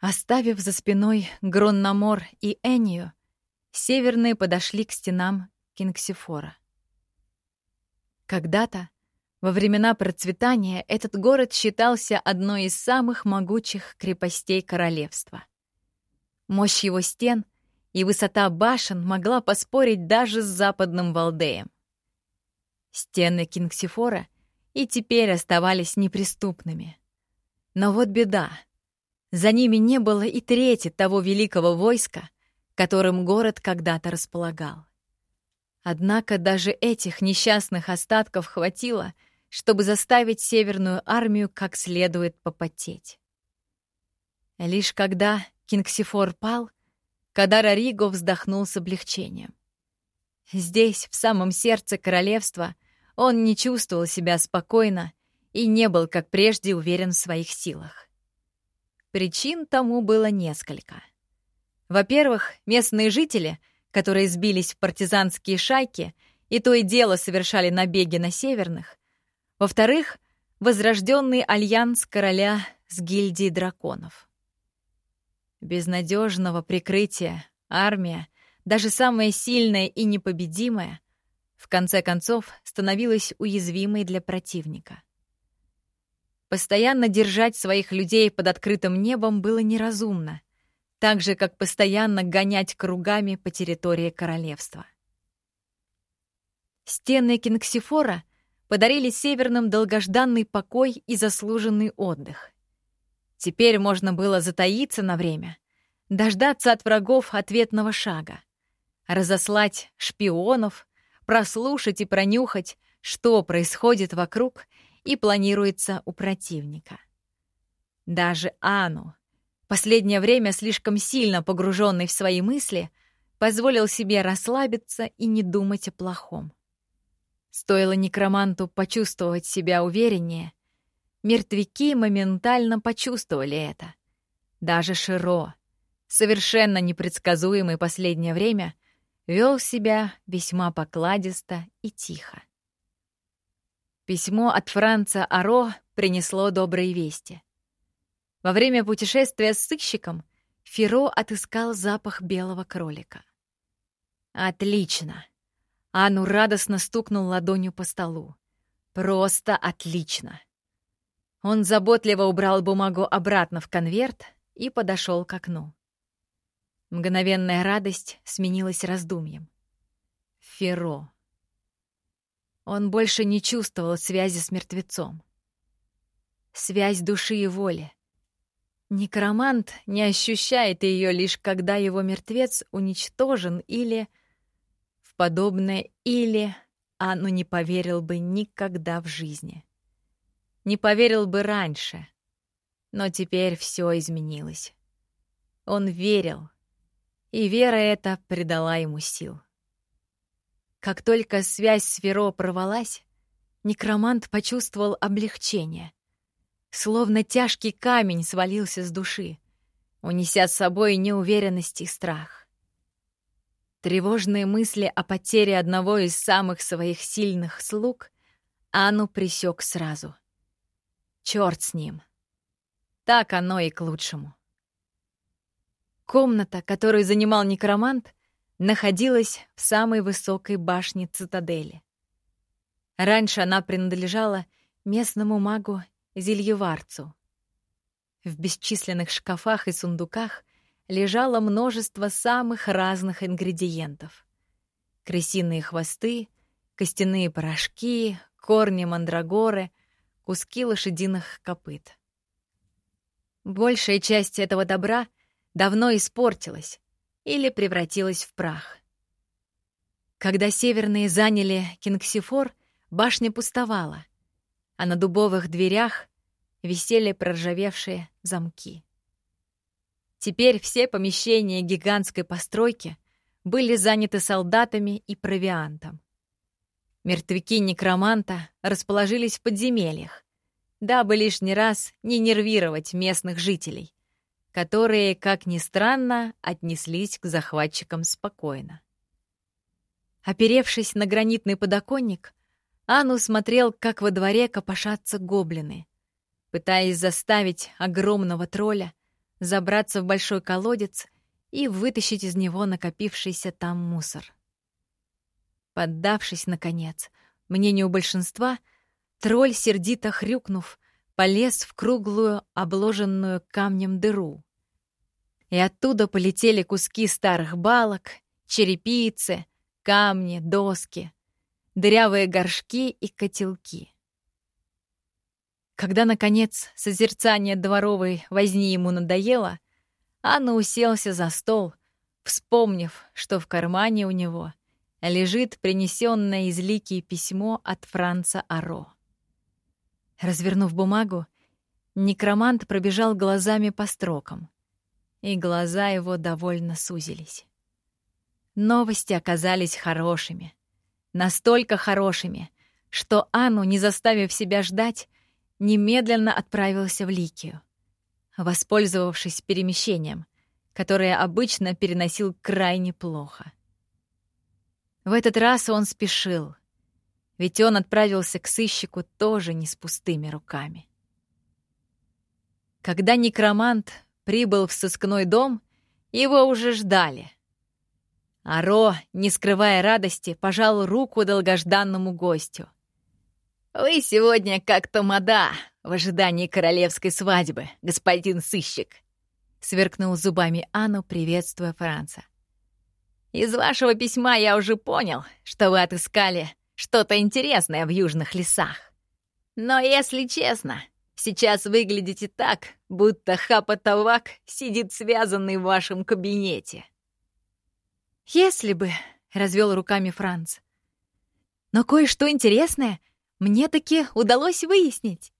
Оставив за спиной Гроннамор и Энию, северные подошли к стенам Кингсифора. Когда-то, во времена процветания, этот город считался одной из самых могучих крепостей королевства. Мощь его стен и высота башен могла поспорить даже с западным Валдеем. Стены Кингсифора и теперь оставались неприступными. Но вот беда. За ними не было и трети того великого войска, которым город когда-то располагал. Однако даже этих несчастных остатков хватило, чтобы заставить Северную армию как следует попотеть. Лишь когда Кингсифор пал, Кадара Риго вздохнул с облегчением. Здесь, в самом сердце королевства, он не чувствовал себя спокойно и не был, как прежде, уверен в своих силах. Причин тому было несколько. Во-первых, местные жители, которые сбились в партизанские шайки и то и дело совершали набеги на северных. Во-вторых, возрожденный альянс короля с гильдией драконов. Безнадежного прикрытия армия, даже самая сильная и непобедимая, в конце концов становилась уязвимой для противника. Постоянно держать своих людей под открытым небом было неразумно, так же, как постоянно гонять кругами по территории королевства. Стены Кингсифора подарили северным долгожданный покой и заслуженный отдых. Теперь можно было затаиться на время, дождаться от врагов ответного шага, разослать шпионов, прослушать и пронюхать, что происходит вокруг и планируется у противника. Даже Ану, последнее время слишком сильно погруженный в свои мысли, позволил себе расслабиться и не думать о плохом. Стоило некроманту почувствовать себя увереннее, мертвяки моментально почувствовали это. Даже Широ, совершенно непредсказуемый последнее время, вел себя весьма покладисто и тихо. Письмо от Франца Аро принесло добрые вести. Во время путешествия с сыщиком Феро отыскал запах белого кролика. «Отлично!» Ану радостно стукнул ладонью по столу. «Просто отлично!» Он заботливо убрал бумагу обратно в конверт и подошел к окну. Мгновенная радость сменилась раздумьем. Феро. Он больше не чувствовал связи с мертвецом. Связь души и воли. Некромант не ощущает ее лишь когда его мертвец уничтожен или... В подобное «или» Анну не поверил бы никогда в жизни. Не поверил бы раньше. Но теперь все изменилось. Он верил, и вера эта придала ему сил. Как только связь с Веро порвалась, некромант почувствовал облегчение. Словно тяжкий камень свалился с души, унеся с собой неуверенность и страх. Тревожные мысли о потере одного из самых своих сильных слуг Анну присек сразу. Черт с ним. Так оно и к лучшему. Комната, которую занимал некромант, находилась в самой высокой башне цитадели. Раньше она принадлежала местному магу Зельеварцу. В бесчисленных шкафах и сундуках лежало множество самых разных ингредиентов. Крысиные хвосты, костяные порошки, корни мандрагоры, куски лошадиных копыт. Большая часть этого добра давно испортилась, или превратилась в прах. Когда северные заняли Кингсифор, башня пустовала, а на дубовых дверях висели проржавевшие замки. Теперь все помещения гигантской постройки были заняты солдатами и провиантом. Мертвяки некроманта расположились в подземельях, дабы лишний раз не нервировать местных жителей которые, как ни странно, отнеслись к захватчикам спокойно. Оперевшись на гранитный подоконник, Ану смотрел, как во дворе копошатся гоблины, пытаясь заставить огромного тролля забраться в большой колодец и вытащить из него накопившийся там мусор. Поддавшись, наконец, мнению большинства, тролль, сердито хрюкнув, полез в круглую, обложенную камнем дыру. И оттуда полетели куски старых балок, черепицы, камни, доски, дырявые горшки и котелки. Когда, наконец, созерцание дворовой возни ему надоело, Анна уселся за стол, вспомнив, что в кармане у него лежит принесенное из Лики письмо от Франца Аро. Развернув бумагу, некромант пробежал глазами по строкам, и глаза его довольно сузились. Новости оказались хорошими. Настолько хорошими, что Анну, не заставив себя ждать, немедленно отправился в Ликию, воспользовавшись перемещением, которое обычно переносил крайне плохо. В этот раз он спешил, ведь он отправился к сыщику тоже не с пустыми руками. Когда некромант прибыл в сыскной дом, его уже ждали. Аро, не скрывая радости, пожал руку долгожданному гостю — «Вы сегодня как тамада в ожидании королевской свадьбы, господин сыщик», — сверкнул зубами Анну, приветствуя Франца. «Из вашего письма я уже понял, что вы отыскали что-то интересное в южных лесах. Но, если честно, сейчас выглядите так, будто Хапа-Тавак сидит связанный в вашем кабинете». «Если бы», — развел руками Франц. «Но кое-что интересное мне таки удалось выяснить.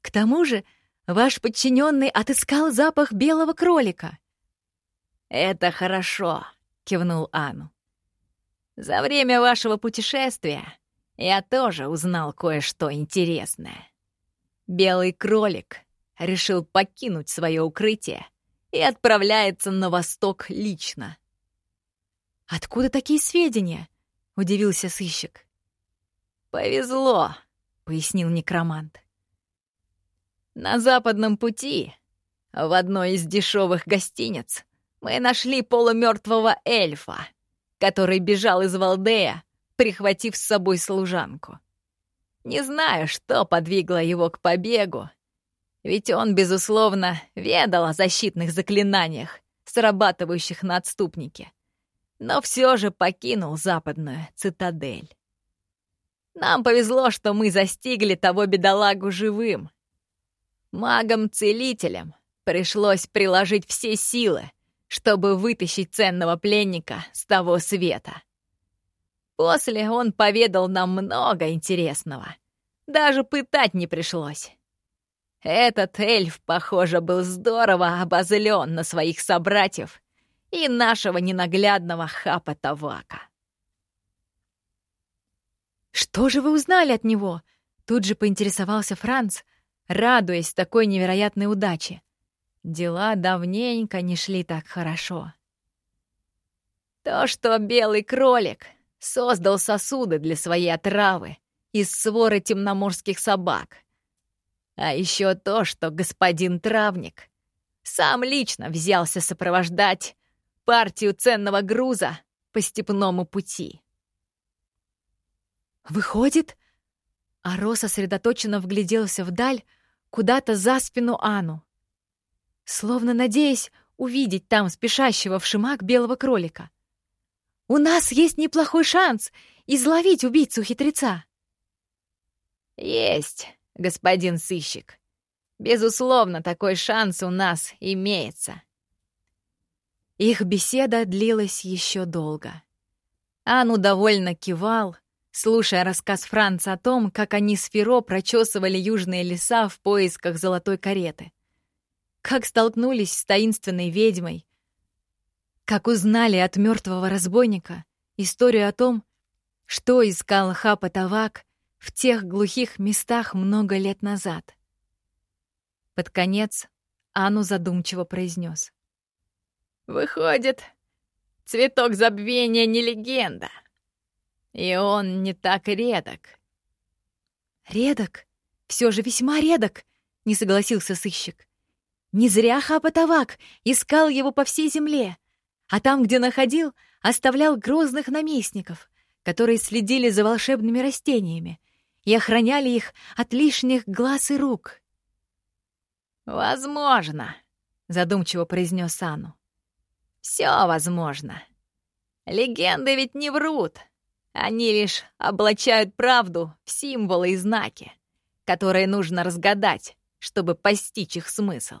К тому же ваш подчиненный отыскал запах белого кролика. «Это хорошо», — кивнул Ану. «За время вашего путешествия я тоже узнал кое-что интересное. Белый кролик решил покинуть свое укрытие и отправляется на восток лично». «Откуда такие сведения?» — удивился сыщик. «Повезло», — пояснил некромант. «На западном пути, в одной из дешевых гостиниц, мы нашли полумертвого эльфа, который бежал из Валдея, прихватив с собой служанку. Не знаю, что подвигло его к побегу, ведь он, безусловно, ведал о защитных заклинаниях, срабатывающих на отступнике, но все же покинул западную цитадель. Нам повезло, что мы застигли того бедолагу живым. Магам-целителям пришлось приложить все силы, чтобы вытащить ценного пленника с того света. После он поведал нам много интересного. Даже пытать не пришлось. Этот эльф, похоже, был здорово обозлен на своих собратьев и нашего ненаглядного Хапа Тавака. «Что же вы узнали от него?» Тут же поинтересовался Франц, радуясь такой невероятной удаче. Дела давненько не шли так хорошо. То, что белый кролик создал сосуды для своей отравы из своры темноморских собак. А еще то, что господин травник сам лично взялся сопровождать партию ценного груза по степному пути. «Выходит?» Аро сосредоточенно вгляделся вдаль, куда-то за спину Ану, словно надеясь увидеть там спешащего в шимак белого кролика. «У нас есть неплохой шанс изловить убийцу-хитреца!» «Есть, господин сыщик. Безусловно, такой шанс у нас имеется». Их беседа длилась еще долго. Ану довольно кивал, слушая рассказ Франца о том, как они с Феро прочесывали южные леса в поисках золотой кареты. Как столкнулись с таинственной ведьмой. Как узнали от мертвого разбойника историю о том, что искал Хапа Тавак в тех глухих местах много лет назад. Под конец Ану задумчиво произнес. «Выходит, цветок забвения не легенда, и он не так редок. Редок? Все же весьма редок, не согласился сыщик. Не зря Хапатавак искал его по всей земле, а там, где находил, оставлял грозных наместников, которые следили за волшебными растениями и охраняли их от лишних глаз и рук. «Возможно», — задумчиво произнес Ану. «Все возможно. Легенды ведь не врут. Они лишь облачают правду в символы и знаки, которые нужно разгадать, чтобы постичь их смысл.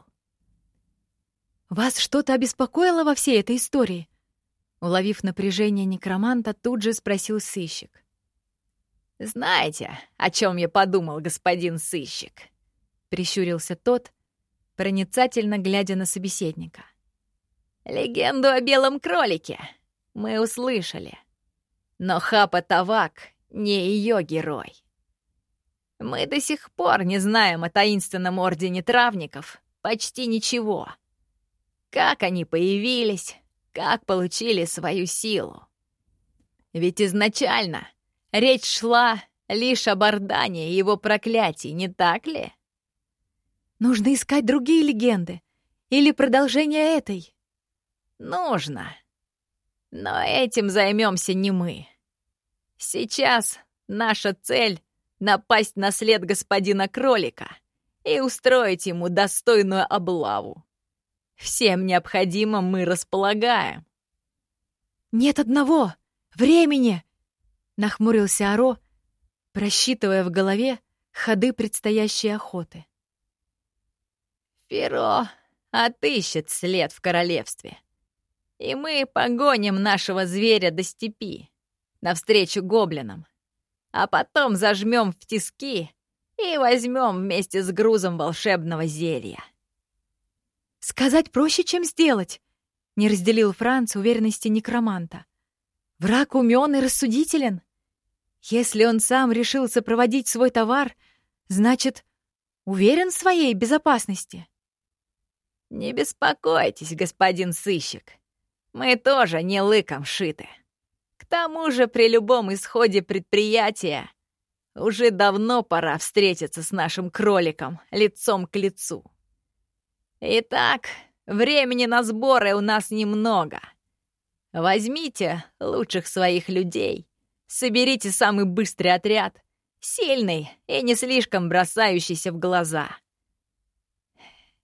«Вас что-то обеспокоило во всей этой истории?» Уловив напряжение некроманта, тут же спросил сыщик. «Знаете, о чем я подумал, господин сыщик?» Прищурился тот, проницательно глядя на собеседника. «Легенду о белом кролике мы услышали. Но Хапа Тавак не ее герой. Мы до сих пор не знаем о таинственном ордене травников почти ничего. Как они появились, как получили свою силу. Ведь изначально речь шла лишь об Ордане и его проклятии, не так ли? Нужно искать другие легенды или продолжение этой. Нужно. Но этим займемся не мы. Сейчас наша цель — напасть на след господина кролика и устроить ему достойную облаву. Всем необходимым мы располагаем. «Нет одного! Времени!» — нахмурился Аро, просчитывая в голове ходы предстоящей охоты. «Перо отыщет след в королевстве и мы погоним нашего зверя до степи, навстречу гоблинам, а потом зажмем в тиски и возьмем вместе с грузом волшебного зелья. «Сказать проще, чем сделать», — не разделил Франц уверенности некроманта. «Враг умен и рассудителен. Если он сам решил сопроводить свой товар, значит, уверен в своей безопасности». «Не беспокойтесь, господин сыщик», мы тоже не лыком шиты. К тому же при любом исходе предприятия уже давно пора встретиться с нашим кроликом лицом к лицу. Итак, времени на сборы у нас немного. Возьмите лучших своих людей, соберите самый быстрый отряд, сильный и не слишком бросающийся в глаза.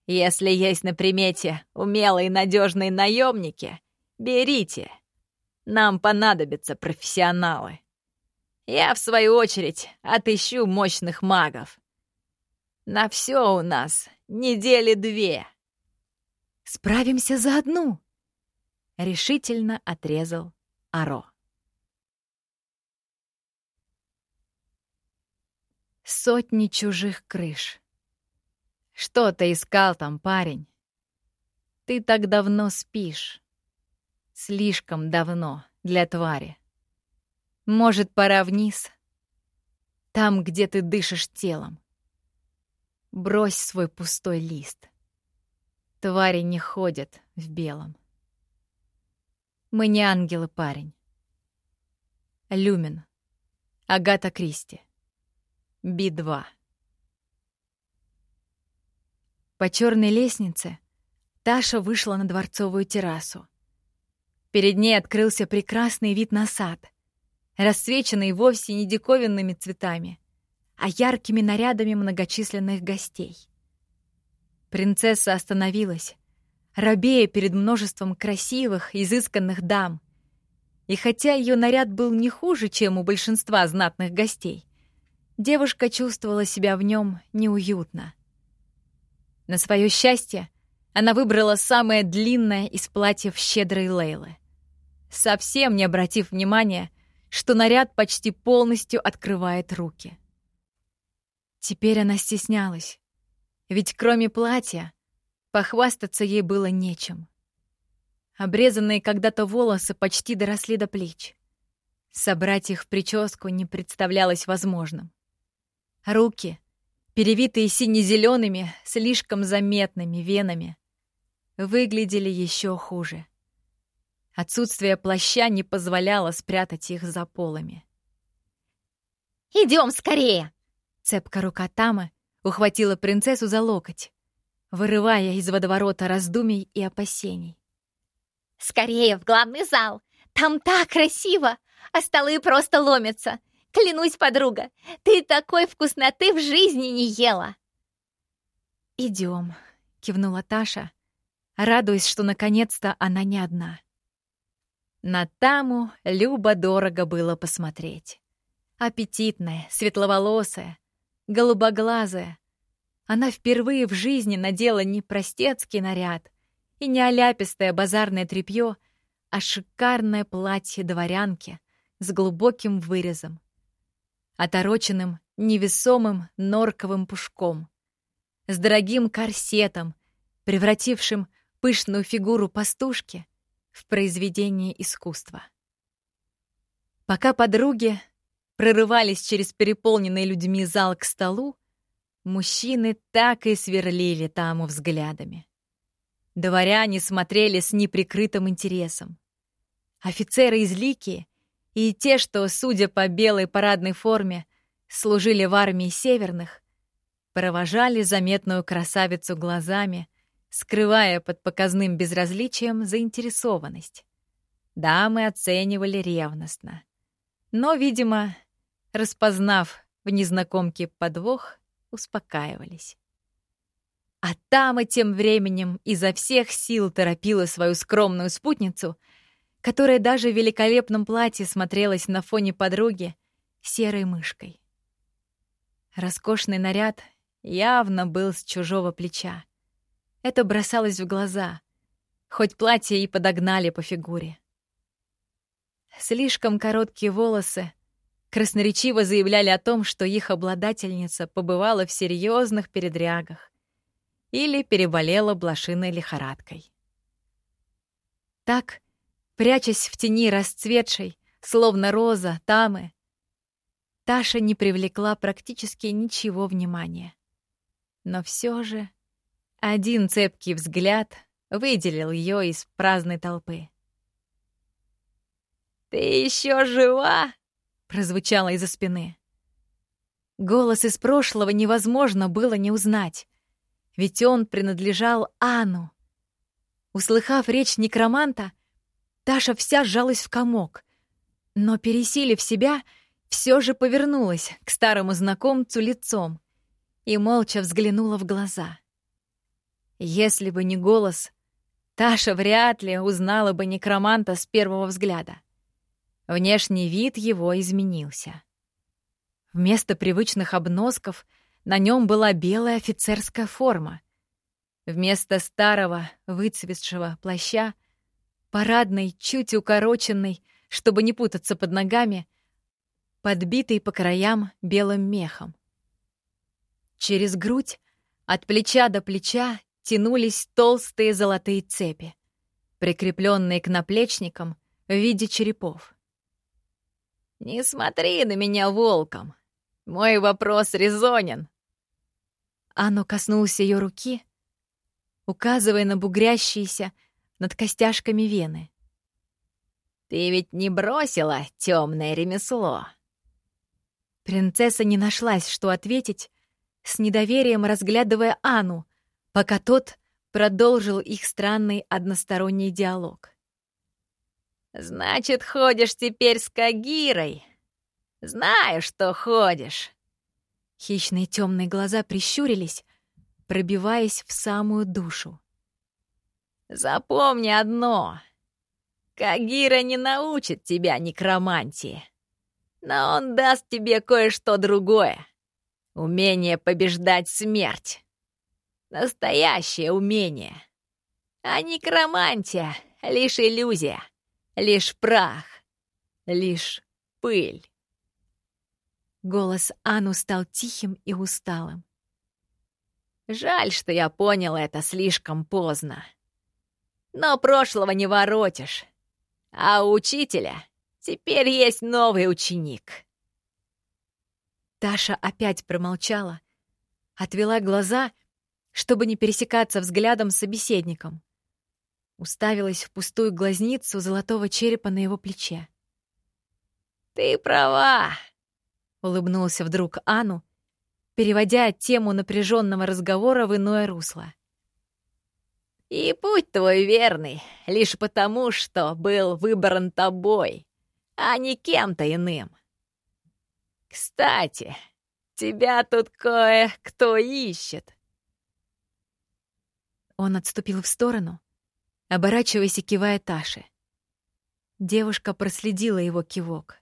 Если есть на примете умелые и надежные наемники, Берите. Нам понадобятся профессионалы. Я, в свою очередь, отыщу мощных магов. На все у нас недели две. Справимся за одну, — решительно отрезал Аро. Сотни чужих крыш. Что ты искал там, парень? Ты так давно спишь. Слишком давно для твари. Может, пора вниз? Там, где ты дышишь телом. Брось свой пустой лист. Твари не ходят в белом. Мы не ангелы, парень. Люмен. Агата Кристи. Би-2. По черной лестнице Таша вышла на дворцовую террасу. Перед ней открылся прекрасный вид на сад, расцвеченный вовсе не диковинными цветами, а яркими нарядами многочисленных гостей. Принцесса остановилась, робея перед множеством красивых, изысканных дам. И хотя ее наряд был не хуже, чем у большинства знатных гостей, девушка чувствовала себя в нем неуютно. На свое счастье, она выбрала самое длинное из платьев щедрой Лейлы. Совсем не обратив внимания, что наряд почти полностью открывает руки. Теперь она стеснялась, ведь кроме платья похвастаться ей было нечем. Обрезанные когда-то волосы почти доросли до плеч. Собрать их в прическу не представлялось возможным. Руки, перевитые сине-зелеными, слишком заметными венами, выглядели еще хуже. Отсутствие плаща не позволяло спрятать их за полами. «Идем скорее!» Цепка рука Тамы ухватила принцессу за локоть. вырывая из водоворота раздумий и опасений. «Скорее в главный зал! Там так красиво! А столы просто ломятся! Клянусь, подруга, ты такой вкусноты в жизни не ела!» «Идем», — кивнула Таша, радуясь, что наконец-то она не одна. На Таму любо-дорого было посмотреть. Аппетитная, светловолосая, голубоглазая. Она впервые в жизни надела не простецкий наряд и не оляпистое базарное тряпье, а шикарное платье дворянки с глубоким вырезом, отороченным невесомым норковым пушком, с дорогим корсетом, превратившим пышную фигуру пастушки в произведение искусства. Пока подруги прорывались через переполненный людьми зал к столу, мужчины так и сверлили таму взглядами. Дворяне смотрели с неприкрытым интересом. Офицеры излики и те, что, судя по белой парадной форме, служили в армии северных, провожали заметную красавицу глазами, скрывая под показным безразличием заинтересованность. Дамы оценивали ревностно. Но, видимо, распознав в незнакомке подвох, успокаивались. А Тама тем временем изо всех сил торопила свою скромную спутницу, которая даже в великолепном платье смотрелась на фоне подруги серой мышкой. Роскошный наряд явно был с чужого плеча. Это бросалось в глаза, хоть платье и подогнали по фигуре. Слишком короткие волосы красноречиво заявляли о том, что их обладательница побывала в серьезных передрягах или переболела блошиной лихорадкой. Так, прячась в тени расцветшей, словно роза, тамы, Таша не привлекла практически ничего внимания. Но все же один цепкий взгляд выделил ее из праздной толпы. «Ты еще жива?» — прозвучало из-за спины. Голос из прошлого невозможно было не узнать, ведь он принадлежал Ану. Услыхав речь некроманта, Таша вся сжалась в комок, но, пересилив себя, все же повернулась к старому знакомцу лицом и молча взглянула в глаза. Если бы не голос, Таша вряд ли узнала бы некроманта с первого взгляда. Внешний вид его изменился. Вместо привычных обносков на нем была белая офицерская форма. Вместо старого выцветшего плаща — парадный, чуть укороченный, чтобы не путаться под ногами — подбитый по краям белым мехом. Через грудь, от плеча до плеча, тянулись толстые золотые цепи, прикрепленные к наплечникам в виде черепов. «Не смотри на меня волком! Мой вопрос резонен!» Анно коснулся ее руки, указывая на бугрящиеся над костяшками вены. «Ты ведь не бросила темное ремесло?» Принцесса не нашлась, что ответить, с недоверием разглядывая Анну, пока тот продолжил их странный односторонний диалог. «Значит, ходишь теперь с Кагирой? Знаю, что ходишь!» Хищные темные глаза прищурились, пробиваясь в самую душу. «Запомни одно. Кагира не научит тебя некромантии но он даст тебе кое-что другое. Умение побеждать смерть. Настоящее умение. А некромантия — лишь иллюзия, лишь прах, лишь пыль. Голос Ану стал тихим и усталым. Жаль, что я понял это слишком поздно. Но прошлого не воротишь. А у учителя Теперь есть новый ученик. Таша опять промолчала, отвела глаза, чтобы не пересекаться взглядом с собеседником. Уставилась в пустую глазницу золотого черепа на его плече. «Ты права!» — улыбнулся вдруг Ану, переводя тему напряженного разговора в иное русло. И путь твой верный, лишь потому, что был выбран тобой, а не кем-то иным. Кстати, тебя тут кое-кто ищет. Он отступил в сторону, оборачиваясь и кивая Таше. Девушка проследила его кивок.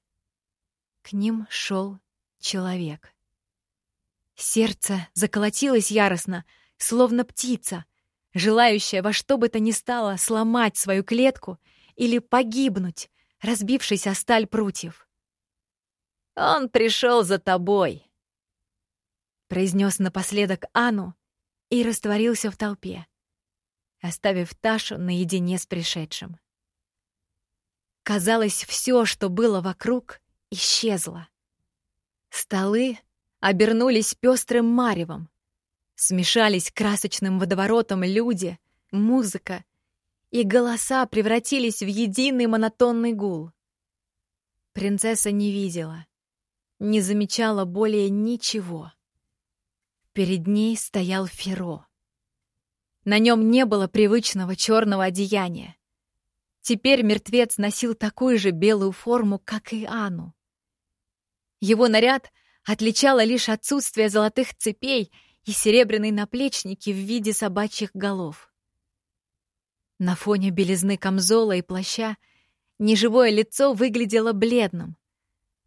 К ним шел человек. Сердце заколотилось яростно, словно птица, желающая во что бы то ни стало сломать свою клетку или погибнуть, разбившись о сталь прутьев. «Он пришел за тобой», — произнес напоследок Ану и растворился в толпе, оставив Ташу наедине с пришедшим. Казалось, все, что было вокруг, исчезло. Столы обернулись пестрым маревом. Смешались красочным водоворотом люди, музыка, и голоса превратились в единый монотонный гул. Принцесса не видела, не замечала более ничего. Перед ней стоял Феро. На нем не было привычного черного одеяния. Теперь мертвец носил такую же белую форму, как и Ану. Его наряд отличало лишь отсутствие золотых цепей и серебряные наплечники в виде собачьих голов. На фоне белизны камзола и плаща неживое лицо выглядело бледным,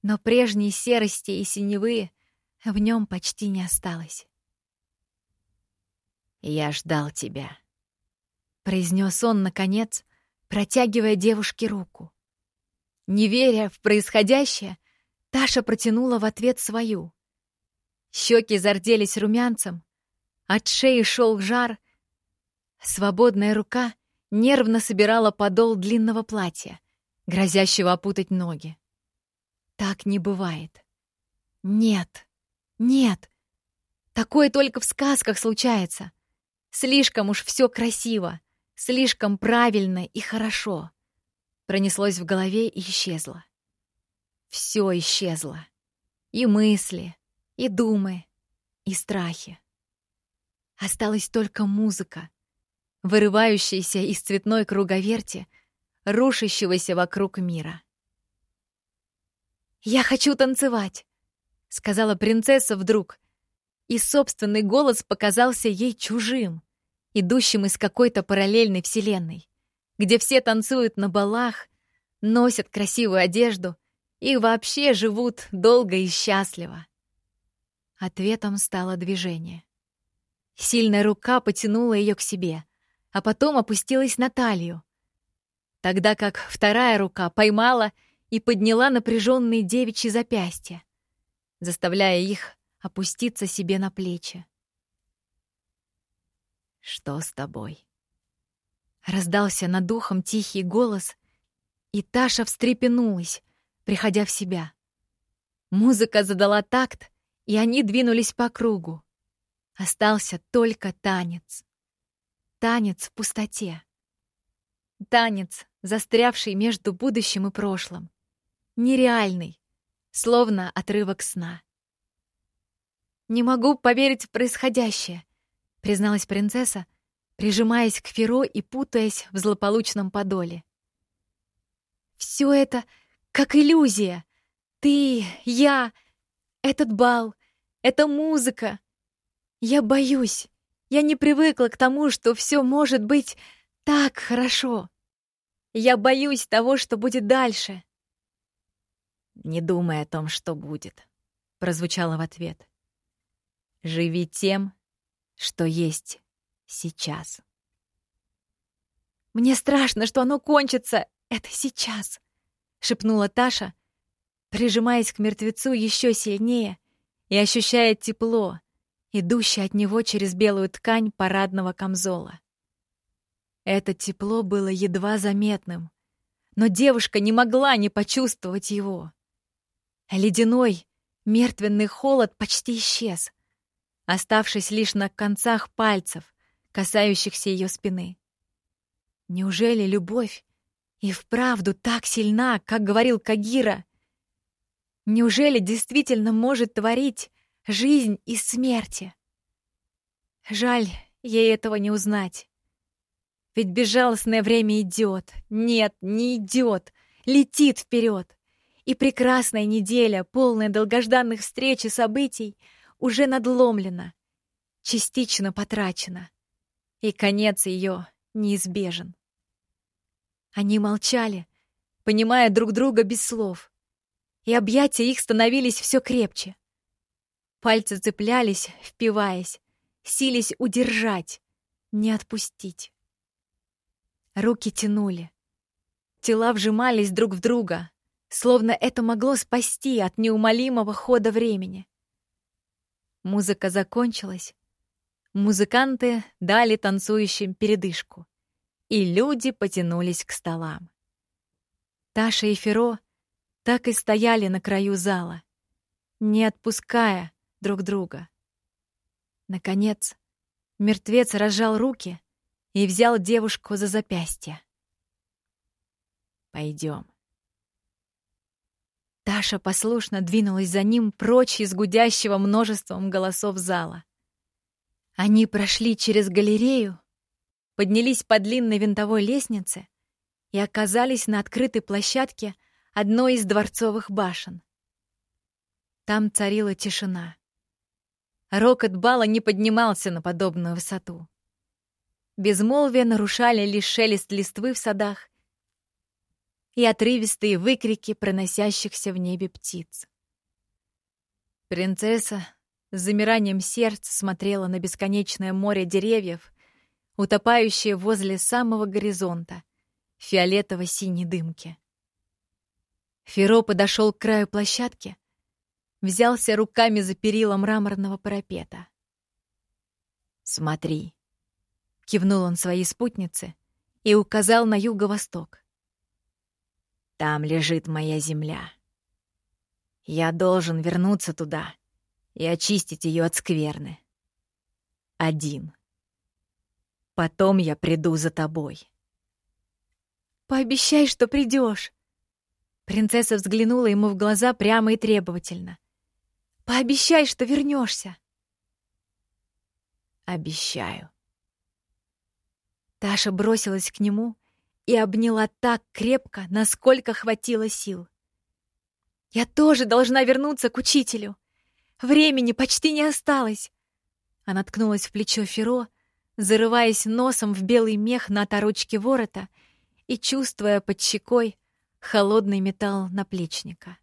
но прежней серости и синевы в нем почти не осталось. «Я ждал тебя», — произнес он, наконец, протягивая девушке руку. Не веря в происходящее, Таша протянула в ответ свою. Щеки зарделись румянцем, от шеи шел жар. Свободная рука нервно собирала подол длинного платья, грозящего опутать ноги. Так не бывает. Нет, нет. Такое только в сказках случается. Слишком уж все красиво, слишком правильно и хорошо. Пронеслось в голове и исчезло. Все исчезло. И мысли, и думы, и страхи. Осталась только музыка, вырывающаяся из цветной круговерти, рушащегося вокруг мира. «Я хочу танцевать!» — сказала принцесса вдруг, и собственный голос показался ей чужим, идущим из какой-то параллельной вселенной, где все танцуют на балах, носят красивую одежду — и вообще живут долго и счастливо. Ответом стало движение. Сильная рука потянула ее к себе, а потом опустилась на талию, тогда как вторая рука поймала и подняла напряженные девичьи запястья, заставляя их опуститься себе на плечи. «Что с тобой?» Раздался над духом тихий голос, и Таша встрепенулась, приходя в себя. Музыка задала такт, и они двинулись по кругу. Остался только танец. Танец в пустоте. Танец, застрявший между будущим и прошлым. Нереальный, словно отрывок сна. «Не могу поверить в происходящее», — призналась принцесса, прижимаясь к Феро и путаясь в злополучном подоле. «Все это как иллюзия. Ты, я, этот бал, эта музыка. Я боюсь. Я не привыкла к тому, что все может быть так хорошо. Я боюсь того, что будет дальше. «Не думай о том, что будет», — прозвучало в ответ. «Живи тем, что есть сейчас». «Мне страшно, что оно кончится. Это сейчас», — шепнула Таша, прижимаясь к мертвецу еще сильнее и ощущая тепло, идущее от него через белую ткань парадного камзола. Это тепло было едва заметным, но девушка не могла не почувствовать его. Ледяной, мертвенный холод почти исчез, оставшись лишь на концах пальцев, касающихся ее спины. Неужели любовь и вправду так сильна, как говорил Кагира. Неужели действительно может творить жизнь из смерти? Жаль ей этого не узнать. Ведь безжалостное время идет. Нет, не идет. Летит вперед. И прекрасная неделя, полная долгожданных встреч и событий, уже надломлена, частично потрачена. И конец ее неизбежен. Они молчали, понимая друг друга без слов, и объятия их становились все крепче. Пальцы цеплялись, впиваясь, сились удержать, не отпустить. Руки тянули. Тела вжимались друг в друга, словно это могло спасти от неумолимого хода времени. Музыка закончилась. Музыканты дали танцующим передышку, и люди потянулись к столам. Таша и Феро так и стояли на краю зала, не отпуская друг друга. Наконец, мертвец разжал руки и взял девушку за запястье. «Пойдем». Таша послушно двинулась за ним прочь из гудящего множеством голосов зала. Они прошли через галерею, поднялись по длинной винтовой лестнице и оказались на открытой площадке одной из дворцовых башен. Там царила тишина. Рокот бала не поднимался на подобную высоту. Безмолвие нарушали лишь шелест листвы в садах и отрывистые выкрики проносящихся в небе птиц. Принцесса с замиранием сердца смотрела на бесконечное море деревьев, утопающее возле самого горизонта, фиолетово-синей дымки. Феро подошел к краю площадки взялся руками за перила мраморного парапета. «Смотри», — кивнул он своей спутнице и указал на юго-восток. «Там лежит моя земля. Я должен вернуться туда и очистить ее от скверны. Один. Потом я приду за тобой». «Пообещай, что придешь. Принцесса взглянула ему в глаза прямо и требовательно. Пообещай, что вернешься. Обещаю. Таша бросилась к нему и обняла так крепко, насколько хватило сил. Я тоже должна вернуться к учителю. Времени почти не осталось. Она ткнулась в плечо Феро, зарываясь носом в белый мех на оторочке ворота и чувствуя под щекой холодный металл наплечника.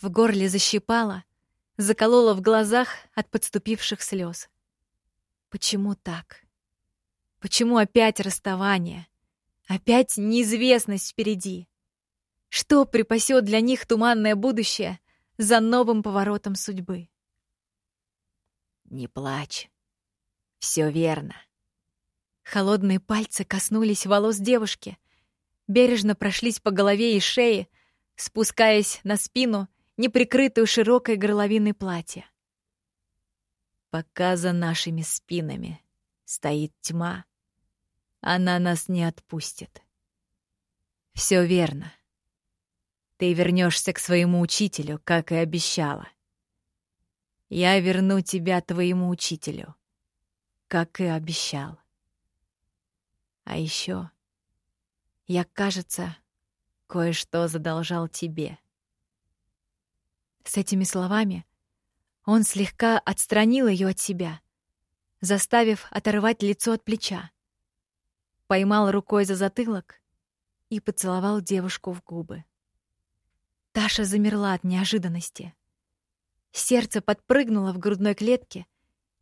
В горле защипало, заколола в глазах от подступивших слез. Почему так? Почему опять расставание? Опять неизвестность впереди? Что припасет для них туманное будущее за новым поворотом судьбы? Не плачь. Все верно. Холодные пальцы коснулись волос девушки, бережно прошлись по голове и шее, спускаясь на спину неприкрытую широкой горловиной платья. Пока за нашими спинами стоит тьма, она нас не отпустит. Все верно. Ты вернешься к своему учителю, как и обещала. Я верну тебя твоему учителю, как и обещал. А еще я, кажется, кое-что задолжал тебе. С этими словами он слегка отстранил ее от себя, заставив оторвать лицо от плеча. Поймал рукой за затылок и поцеловал девушку в губы. Таша замерла от неожиданности. Сердце подпрыгнуло в грудной клетке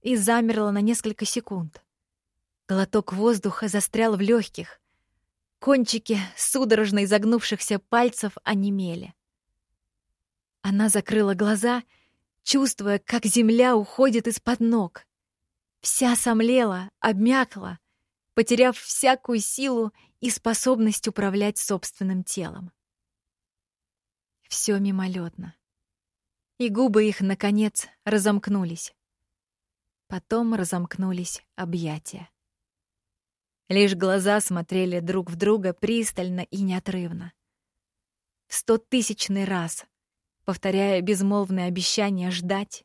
и замерло на несколько секунд. Глоток воздуха застрял в легких. Кончики судорожно изогнувшихся пальцев онемели. Она закрыла глаза, чувствуя, как земля уходит из-под ног. Вся сомлела, обмякла, потеряв всякую силу и способность управлять собственным телом. Все мимолетно. И губы их, наконец, разомкнулись. Потом разомкнулись объятия. Лишь глаза смотрели друг в друга пристально и неотрывно. В стотысячный раз повторяя безмолвное обещание ждать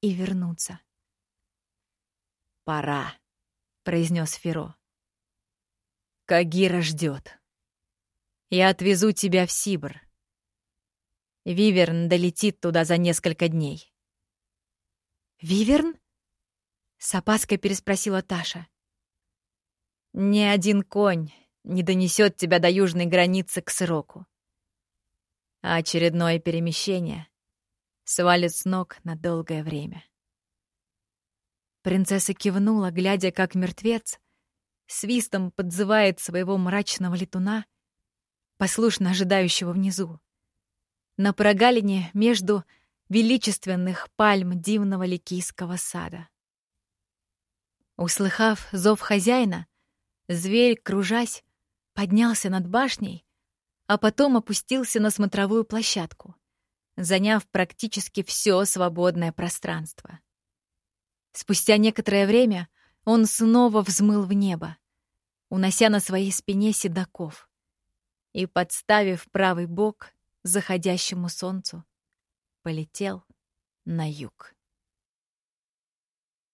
и вернуться. «Пора», — произнес Феро. Кагира ждет. Я отвезу тебя в Сибр. Виверн долетит туда за несколько дней. «Виверн?» — с опаской переспросила Таша. «Ни один конь не донесет тебя до южной границы к сроку. А очередное перемещение свалит с ног на долгое время». Принцесса кивнула, глядя, как мертвец свистом подзывает своего мрачного летуна, послушно ожидающего внизу. На прогалине между величественных пальм дивного ликийского сада. Услыхав зов хозяина, зверь, кружась, поднялся над башней, а потом опустился на смотровую площадку, заняв практически все свободное пространство. Спустя некоторое время он снова взмыл в небо, унося на своей спине седаков и, подставив правый бок заходящему солнцу, полетел на юг.